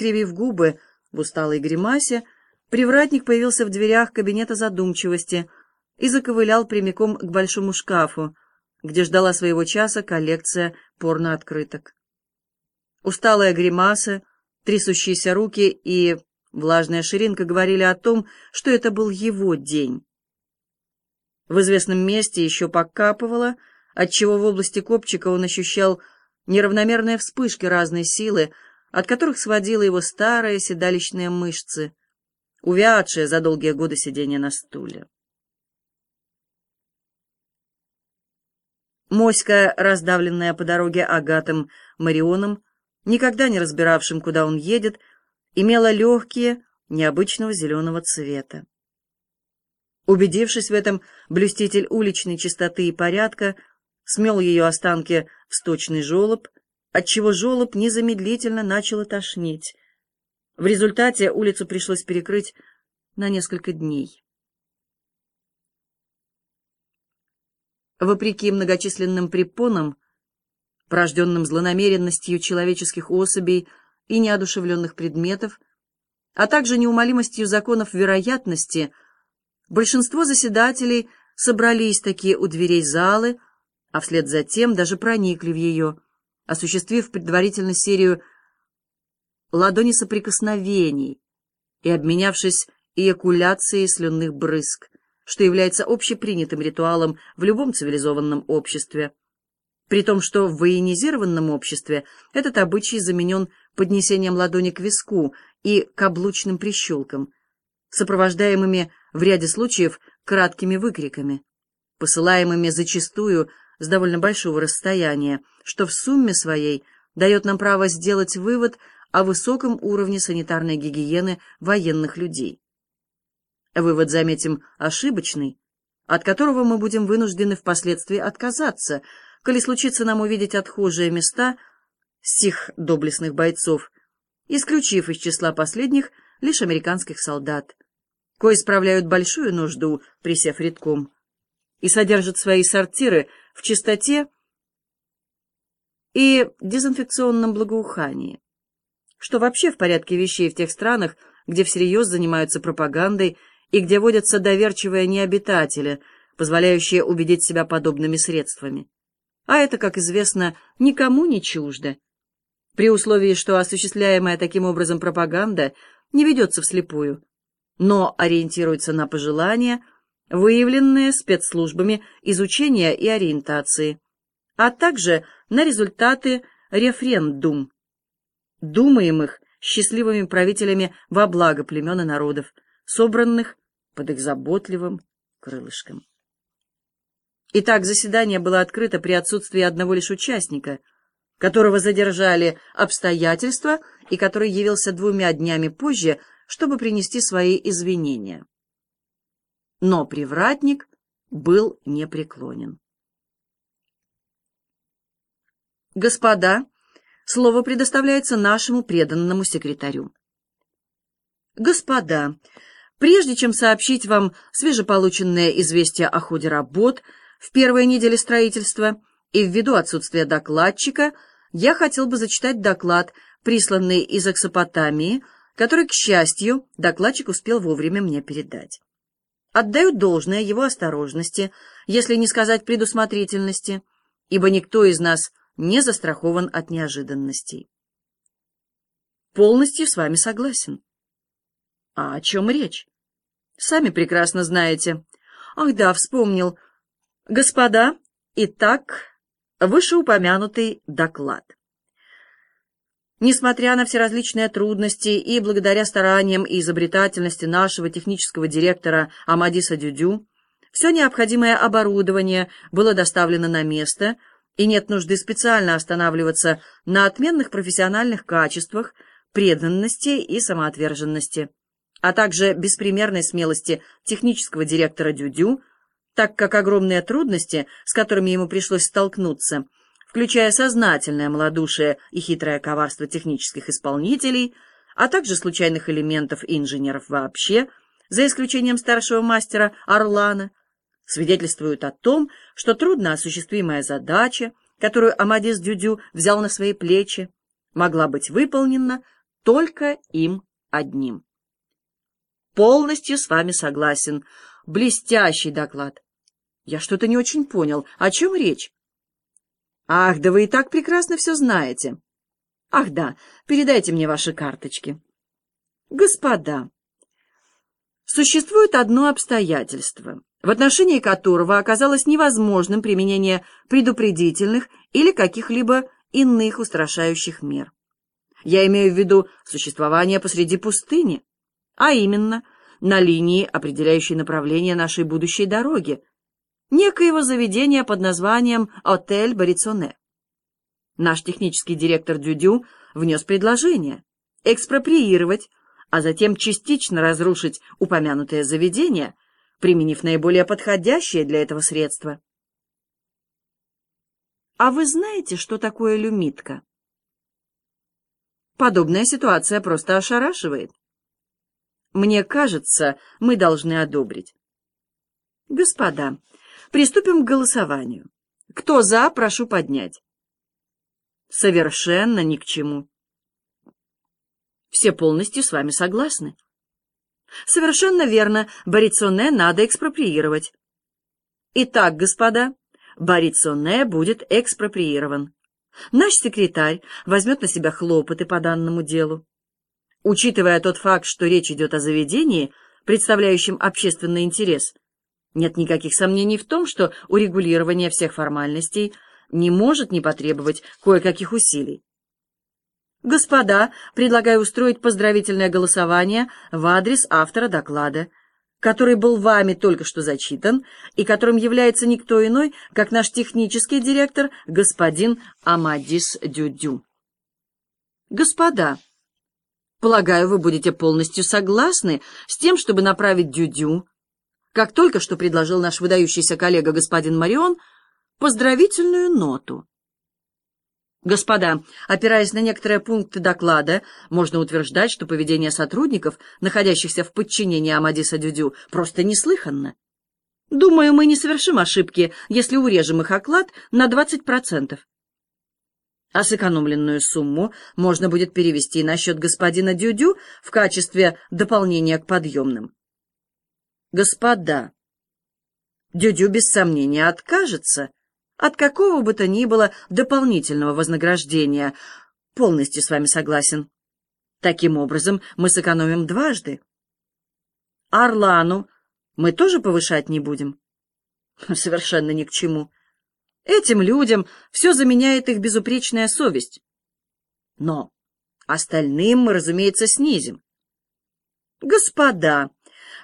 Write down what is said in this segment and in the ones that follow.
Скривив губы в усталой гримасе, привратник появился в дверях кабинета задумчивости и заковылял прямиком к большому шкафу, где ждала своего часа коллекция порнооткрыток. Усталая гримаса, трясущиеся руки и влажная ширинка говорили о том, что это был его день. В известном месте еще покапывало, отчего в области копчика он ощущал неравномерные вспышки разной силы, от которых сводило его старые седалищные мышцы, увядшие за долгие годы сидения на стуле. Моська, раздавленная по дороге Агатом Марионом, никогда не разбиравшим, куда он едет, имела легкие, необычного зеленого цвета. Убедившись в этом, блюститель уличной чистоты и порядка смел ее останки в сточный желоб, отчего желоб незамедлительно начало тошнить. В результате улицу пришлось перекрыть на несколько дней. Вопреки многочисленным препонам, порожденным злонамеренностью человеческих особей и неодушевленных предметов, а также неумолимостью законов вероятности, большинство заседателей собрались такие у дверей залы, а вслед за тем даже проникли в ее, осуществив предварительно серию ладони соприкосновений и обменявшись эякуляцией слюнных брызг что является общепринятым ритуалом в любом цивилизованном обществе. При том, что в военизированном обществе этот обычай заменен поднесением ладони к виску и каблучным прищелкам, сопровождаемыми в ряде случаев краткими выкриками, посылаемыми зачастую с довольно большого расстояния, что в сумме своей дает нам право сделать вывод о высоком уровне санитарной гигиены военных людей. Вывод, заметим, ошибочный, от которого мы будем вынуждены впоследствии отказаться, коли случится нам увидеть отхожие места сих доблестных бойцов, исключив из числа последних лишь американских солдат, кои справляют большую нужду, присев редком, и содержат свои сортиры в чистоте и дезинфекционном благоухании, что вообще в порядке вещей в тех странах, где всерьез занимаются пропагандой и где водятся доверчивые необитатели, позволяющие убедить себя подобными средствами. А это, как известно, никому не чуждо. При условии, что осуществляемая таким образом пропаганда не ведется вслепую, но ориентируется на пожелания, выявленные спецслужбами изучения и ориентации, а также на результаты референдум, думаемых счастливыми правителями во благо племен и народов, собранных под их заботливым крылышком. Итак, заседание было открыто при отсутствии одного лишь участника, которого задержали обстоятельства и который явился двумя днями позже, чтобы принести свои извинения. Но привратник был непреклонен. «Господа, слово предоставляется нашему преданному секретарю». «Господа, Прежде чем сообщить вам свежеполученное известие о ходе работ в первой неделе строительства и ввиду отсутствия докладчика, я хотел бы зачитать доклад, присланный из Аксопотамии, который, к счастью, докладчик успел вовремя мне передать. Отдаю должное его осторожности, если не сказать предусмотрительности, ибо никто из нас не застрахован от неожиданностей. Полностью с вами согласен. А о чем речь? Сами прекрасно знаете. Ах да, вспомнил. Господа, итак, вышеупомянутый доклад. Несмотря на все различные трудности и благодаря стараниям и изобретательности нашего технического директора Амадиса Дюдю, все необходимое оборудование было доставлено на место, и нет нужды специально останавливаться на отменных профессиональных качествах, преданности и самоотверженности а также беспримерной смелости технического директора Дюдю, так как огромные трудности, с которыми ему пришлось столкнуться, включая сознательное малодушие и хитрое коварство технических исполнителей, а также случайных элементов и инженеров вообще, за исключением старшего мастера Орлана, свидетельствуют о том, что трудно осуществимая задача, которую Амадис Дюдю взял на свои плечи, могла быть выполнена только им одним. Полностью с вами согласен. Блестящий доклад. Я что-то не очень понял. О чем речь? Ах, да вы и так прекрасно все знаете. Ах, да, передайте мне ваши карточки. Господа, существует одно обстоятельство, в отношении которого оказалось невозможным применение предупредительных или каких-либо иных устрашающих мер. Я имею в виду существование посреди пустыни, а именно на линии, определяющей направление нашей будущей дороги, некоего заведения под названием «Отель Борицоне». Наш технический директор Дюдю внес предложение экспроприировать, а затем частично разрушить упомянутое заведение, применив наиболее подходящее для этого средство. А вы знаете, что такое люмитка? Подобная ситуация просто ошарашивает. Мне кажется, мы должны одобрить. Господа, Приступим к голосованию. Кто за, прошу поднять. Совершенно ни к чему. Все полностью с вами согласны. Совершенно верно, Борицоне надо экспроприировать. Итак, господа, Борицоне будет экспроприирован. Наш секретарь возьмет на себя хлопоты по данному делу. Учитывая тот факт, что речь идет о заведении, представляющем общественный интерес, нет никаких сомнений в том, что урегулирование всех формальностей не может не потребовать кое-каких усилий. Господа, предлагаю устроить поздравительное голосование в адрес автора доклада, который был вами только что зачитан и которым является никто иной, как наш технический директор господин Амадис Дюдю. Господа, полагаю, вы будете полностью согласны с тем, чтобы направить Дюдю как только что предложил наш выдающийся коллега господин Марион, поздравительную ноту. Господа, опираясь на некоторые пункты доклада, можно утверждать, что поведение сотрудников, находящихся в подчинении Амадиса Дюдю, просто неслыханно. Думаю, мы не совершим ошибки, если урежем их оклад на 20%. А сэкономленную сумму можно будет перевести на счет господина Дюдю в качестве дополнения к подъемным. Господа, Дюдю без сомнения откажется от какого бы то ни было дополнительного вознаграждения. Полностью с вами согласен. Таким образом, мы сэкономим дважды. Орлану мы тоже повышать не будем? Совершенно ни к чему. Этим людям все заменяет их безупречная совесть. Но остальным мы, разумеется, снизим. Господа,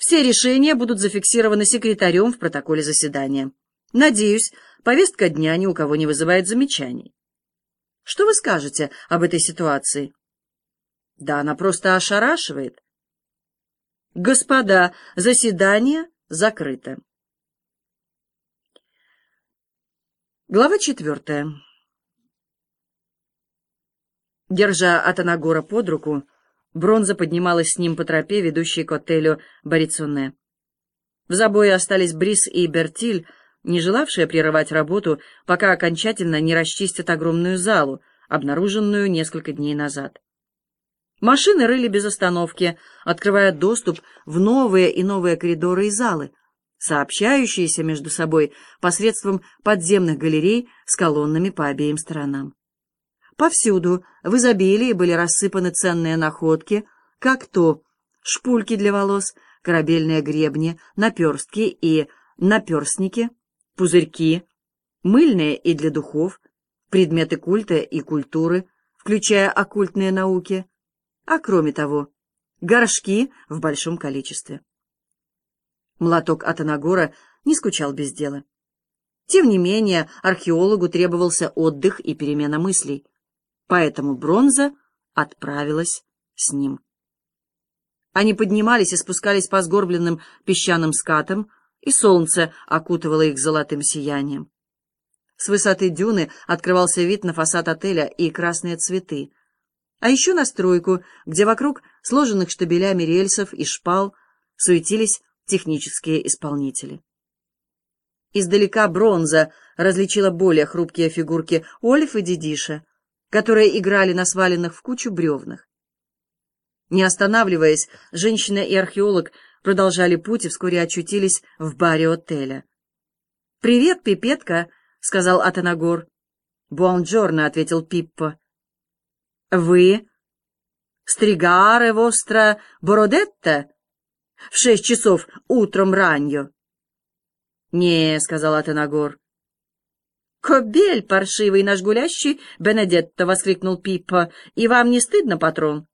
все решения будут зафиксированы секретарем в протоколе заседания. Надеюсь, повестка дня ни у кого не вызывает замечаний. Что вы скажете об этой ситуации? Да она просто ошарашивает. Господа, заседание закрыто. Глава четвертая. Держа Атанагора под руку, Бронза поднималась с ним по тропе, ведущей к отелю Борицоне. В забое остались Брис и Бертиль, не желавшие прерывать работу, пока окончательно не расчистят огромную залу, обнаруженную несколько дней назад. Машины рыли без остановки, открывая доступ в новые и новые коридоры и залы, сообщающиеся между собой посредством подземных галерей с колоннами по обеим сторонам. Повсюду в изобилии были рассыпаны ценные находки, как то шпульки для волос, корабельные гребни, наперстки и наперстники, пузырьки, мыльные и для духов, предметы культа и культуры, включая оккультные науки, а кроме того, горшки в большом количестве. Молоток Атанагора не скучал без дела. Тем не менее, археологу требовался отдых и перемена мыслей поэтому бронза отправилась с ним. Они поднимались и спускались по сгорбленным песчаным скатам, и солнце окутывало их золотым сиянием. С высоты дюны открывался вид на фасад отеля и красные цветы, а еще на стройку, где вокруг сложенных штабелями рельсов и шпал суетились технические исполнители. Издалека бронза различила более хрупкие фигурки Олив и Дидиша, которые играли на сваленных в кучу бревнах. Не останавливаясь, женщина и археолог продолжали путь и вскоре очутились в баре отеля. «Привет, Пипетка», — сказал Атанагор. «Буонджорно», — ответил Пиппо. «Вы? Стригаре vostra бородетта? В шесть часов утром ранью?» «Не», — сказал Атанагор. «Кобель паршивый наш гулящий Бенедетто!» — воскликнул Пиппо. «И вам не стыдно, патрон?»